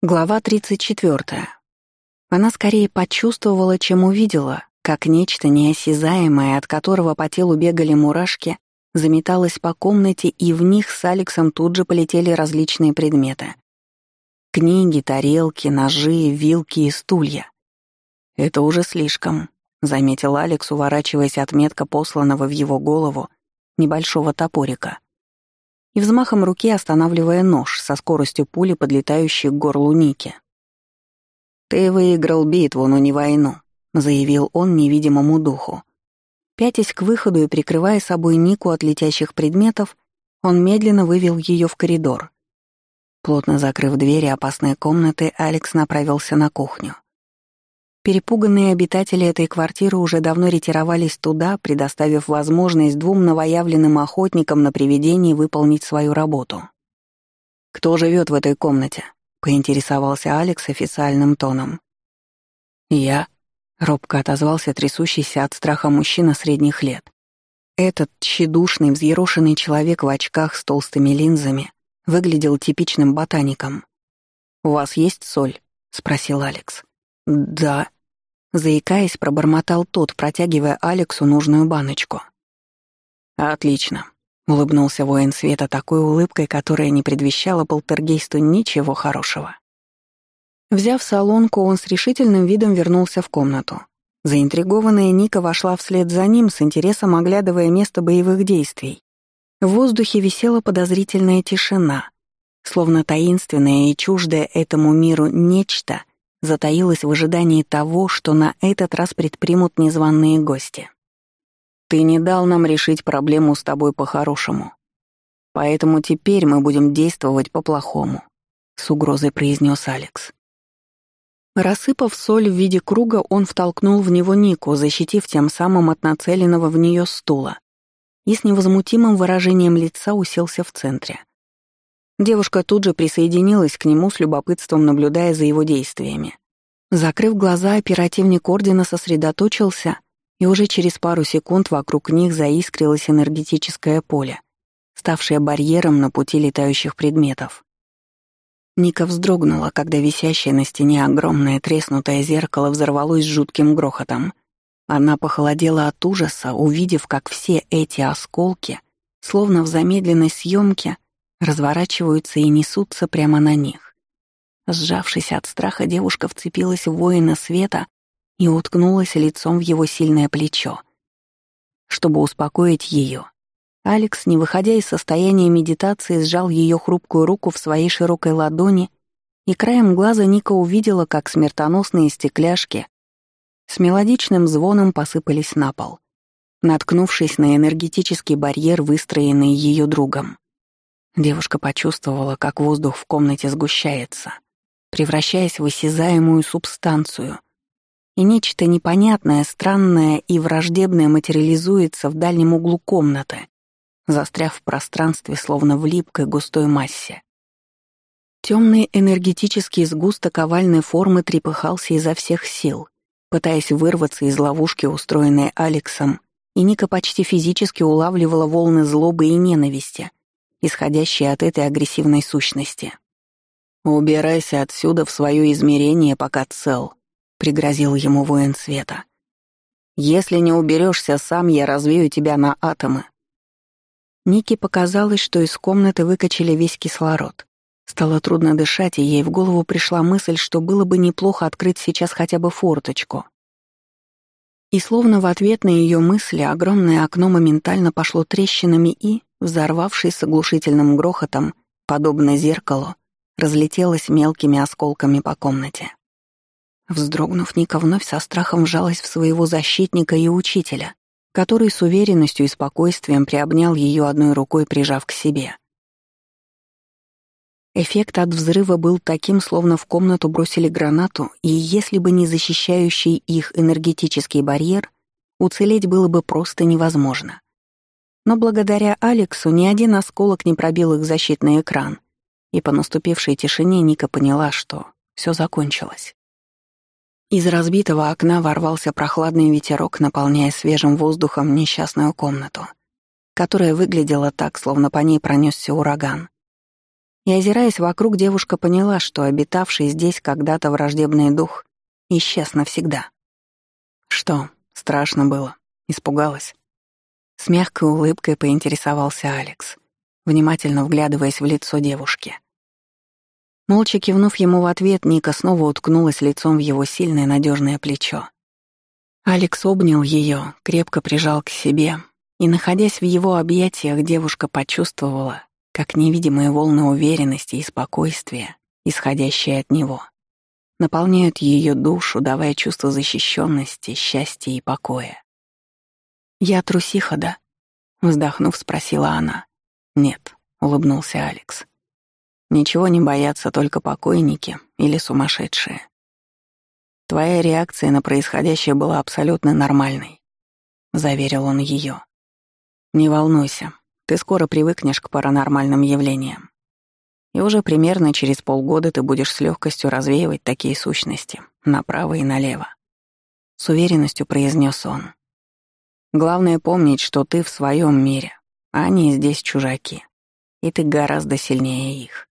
Глава 34. Она скорее почувствовала, чем увидела, как нечто неосязаемое, от которого по телу бегали мурашки, заметалось по комнате, и в них с Алексом тут же полетели различные предметы. Книги, тарелки, ножи, вилки и стулья. «Это уже слишком», — заметил Алекс, уворачиваясь от метка посланного в его голову небольшого топорика и взмахом руки останавливая нож со скоростью пули, подлетающей к горлу Ники. «Ты выиграл битву, но не войну», — заявил он невидимому духу. Пятясь к выходу и прикрывая собой Нику от летящих предметов, он медленно вывел ее в коридор. Плотно закрыв двери опасной комнаты, Алекс направился на кухню. Перепуганные обитатели этой квартиры уже давно ретировались туда, предоставив возможность двум новоявленным охотникам на привидений выполнить свою работу. «Кто живет в этой комнате?» — поинтересовался Алекс официальным тоном. «Я», — робко отозвался трясущийся от страха мужчина средних лет. Этот тщедушный, взъерошенный человек в очках с толстыми линзами выглядел типичным ботаником. «У вас есть соль?» — спросил Алекс. «Да», Заикаясь, пробормотал тот, протягивая Алексу нужную баночку. «Отлично», — улыбнулся воин света такой улыбкой, которая не предвещала полтергейсту ничего хорошего. Взяв солонку, он с решительным видом вернулся в комнату. Заинтригованная Ника вошла вслед за ним, с интересом оглядывая место боевых действий. В воздухе висела подозрительная тишина, словно таинственное и чуждое этому миру нечто затаилась в ожидании того, что на этот раз предпримут незваные гости. «Ты не дал нам решить проблему с тобой по-хорошему. Поэтому теперь мы будем действовать по-плохому», — с угрозой произнес Алекс. Рассыпав соль в виде круга, он втолкнул в него Нику, защитив тем самым от нацеленного в нее стула, и с невозмутимым выражением лица уселся в центре. Девушка тут же присоединилась к нему с любопытством, наблюдая за его действиями. Закрыв глаза, оперативник Ордена сосредоточился, и уже через пару секунд вокруг них заискрилось энергетическое поле, ставшее барьером на пути летающих предметов. Ника вздрогнула, когда висящее на стене огромное треснутое зеркало взорвалось жутким грохотом. Она похолодела от ужаса, увидев, как все эти осколки, словно в замедленной съемке, разворачиваются и несутся прямо на них. Сжавшись от страха, девушка вцепилась в воина света и уткнулась лицом в его сильное плечо. Чтобы успокоить ее, Алекс, не выходя из состояния медитации, сжал ее хрупкую руку в своей широкой ладони, и краем глаза Ника увидела, как смертоносные стекляшки с мелодичным звоном посыпались на пол, наткнувшись на энергетический барьер, выстроенный ее другом. Девушка почувствовала, как воздух в комнате сгущается, превращаясь в осязаемую субстанцию, и нечто непонятное, странное и враждебное материализуется в дальнем углу комнаты, застряв в пространстве, словно в липкой густой массе. Темный энергетический сгусток овальной формы трепыхался изо всех сил, пытаясь вырваться из ловушки, устроенной Алексом, и Ника почти физически улавливала волны злобы и ненависти, исходящие от этой агрессивной сущности. «Убирайся отсюда в свое измерение, пока цел», — пригрозил ему воин света. «Если не уберешься сам, я развею тебя на атомы». Нике показалось, что из комнаты выкачали весь кислород. Стало трудно дышать, и ей в голову пришла мысль, что было бы неплохо открыть сейчас хотя бы форточку. И словно в ответ на ее мысли огромное окно моментально пошло трещинами и, взорвавшись с оглушительным грохотом, подобно зеркалу, разлетелась мелкими осколками по комнате. Вздрогнув, Ника вновь со страхом вжалась в своего защитника и учителя, который с уверенностью и спокойствием приобнял ее одной рукой, прижав к себе. Эффект от взрыва был таким, словно в комнату бросили гранату, и если бы не защищающий их энергетический барьер, уцелеть было бы просто невозможно. Но благодаря Алексу ни один осколок не пробил их защитный экран, и по наступившей тишине Ника поняла, что все закончилось. Из разбитого окна ворвался прохладный ветерок, наполняя свежим воздухом несчастную комнату, которая выглядела так, словно по ней пронесся ураган. И озираясь вокруг, девушка поняла, что обитавший здесь когда-то враждебный дух исчез навсегда. Что, страшно было? Испугалась? С мягкой улыбкой поинтересовался Алекс, внимательно вглядываясь в лицо девушки. Молча кивнув ему в ответ, Ника снова уткнулась лицом в его сильное надежное плечо. Алекс обнял ее, крепко прижал к себе, и, находясь в его объятиях, девушка почувствовала, как невидимые волны уверенности и спокойствия, исходящие от него, наполняют ее душу, давая чувство защищенности, счастья и покоя. «Я трусиха, да?» — вздохнув, спросила она. «Нет», — улыбнулся Алекс. «Ничего не боятся только покойники или сумасшедшие. Твоя реакция на происходящее была абсолютно нормальной», — заверил он ее. «Не волнуйся, ты скоро привыкнешь к паранормальным явлениям. И уже примерно через полгода ты будешь с легкостью развеивать такие сущности направо и налево. С уверенностью произнес он. Главное помнить, что ты в своем мире, а они здесь чужаки. И ты гораздо сильнее их.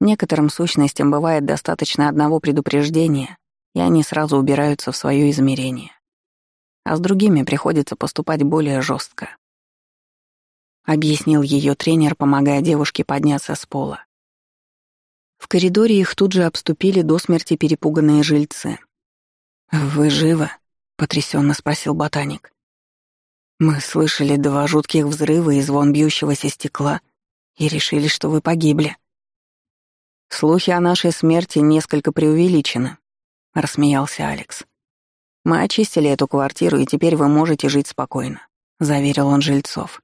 Некоторым сущностям бывает достаточно одного предупреждения, и они сразу убираются в свое измерение. А с другими приходится поступать более жестко объяснил ее тренер, помогая девушке подняться с пола. В коридоре их тут же обступили до смерти перепуганные жильцы. «Вы живы?» — потрясенно спросил ботаник. «Мы слышали два жутких взрыва и звон бьющегося стекла и решили, что вы погибли». «Слухи о нашей смерти несколько преувеличены», — рассмеялся Алекс. «Мы очистили эту квартиру, и теперь вы можете жить спокойно», — заверил он жильцов.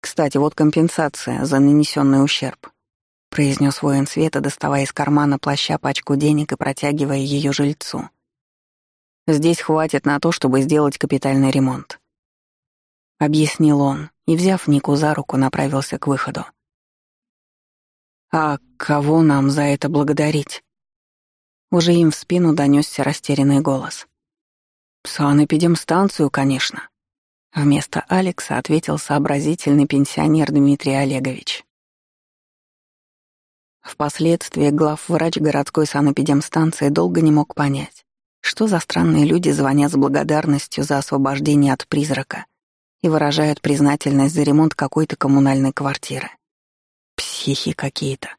«Кстати, вот компенсация за нанесенный ущерб», — произнес воин света, доставая из кармана плаща пачку денег и протягивая ее жильцу. «Здесь хватит на то, чтобы сделать капитальный ремонт», — объяснил он и, взяв Нику за руку, направился к выходу. «А кого нам за это благодарить?» Уже им в спину донесся растерянный голос. «Санэпидемстанцию, конечно», Вместо Алекса ответил сообразительный пенсионер Дмитрий Олегович. Впоследствии главврач городской санэпидемстанции долго не мог понять, что за странные люди звонят с благодарностью за освобождение от призрака и выражают признательность за ремонт какой-то коммунальной квартиры. Психи какие-то.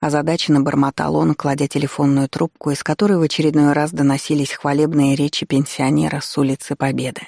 Озадаченно бормотал он, кладя телефонную трубку, из которой в очередной раз доносились хвалебные речи пенсионера с улицы Победы.